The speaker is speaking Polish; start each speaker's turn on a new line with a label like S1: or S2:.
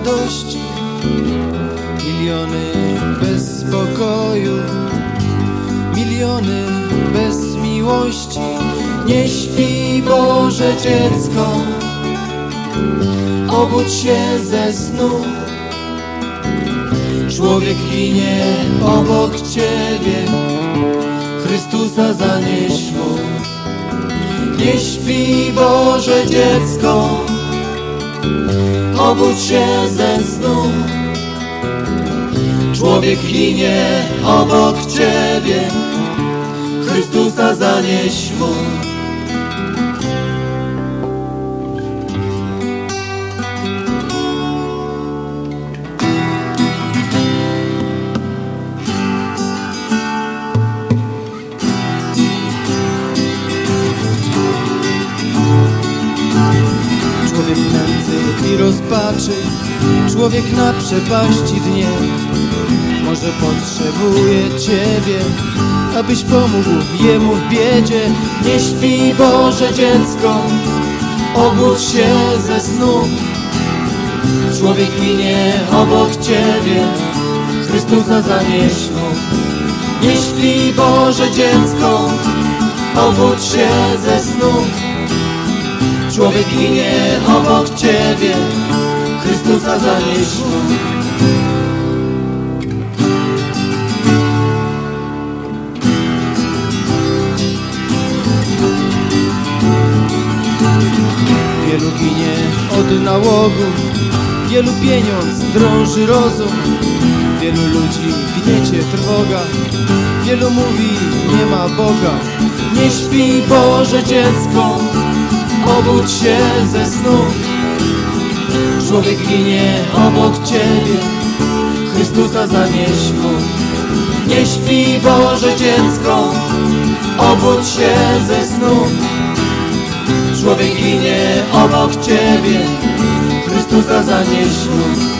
S1: miłości, miliony bez spokoju, miliony bez miłości. Nie śpi Boże dziecko, obudź się ze snu. Człowiek ginie obok Ciebie, Chrystusa zanieś mu. Nie śpi Boże dziecko, obudź się ze snu. Człowiek ginie obok Ciebie, Chrystusa zanieś mu. Rozpaczy, człowiek na przepaści dnie. Może potrzebuje Ciebie, abyś pomógł jemu w biedzie. Nie śpi Boże dziecko, obudź się ze snu. Człowiek ginie obok Ciebie, Chrystusa zanieś mu. Nie śpi Boże dziecko, obudź się ze snu. Człowiek ginie obok Ciebie, Chrystusa zanieś mu. Wielu ginie od nałogu, wielu pieniądz drąży rozum. Wielu ludzi gniecie trwoga, wielu mówi nie ma Boga. Nie śpi Boże dziecko, obudź się ze snu. Człowiek ginie obok Ciebie, Chrystusa zanieś mu. Nie śpi Boże dziecko, obudź się ze snu. Człowiek ginie obok Ciebie, Chrystusa zanieś mu.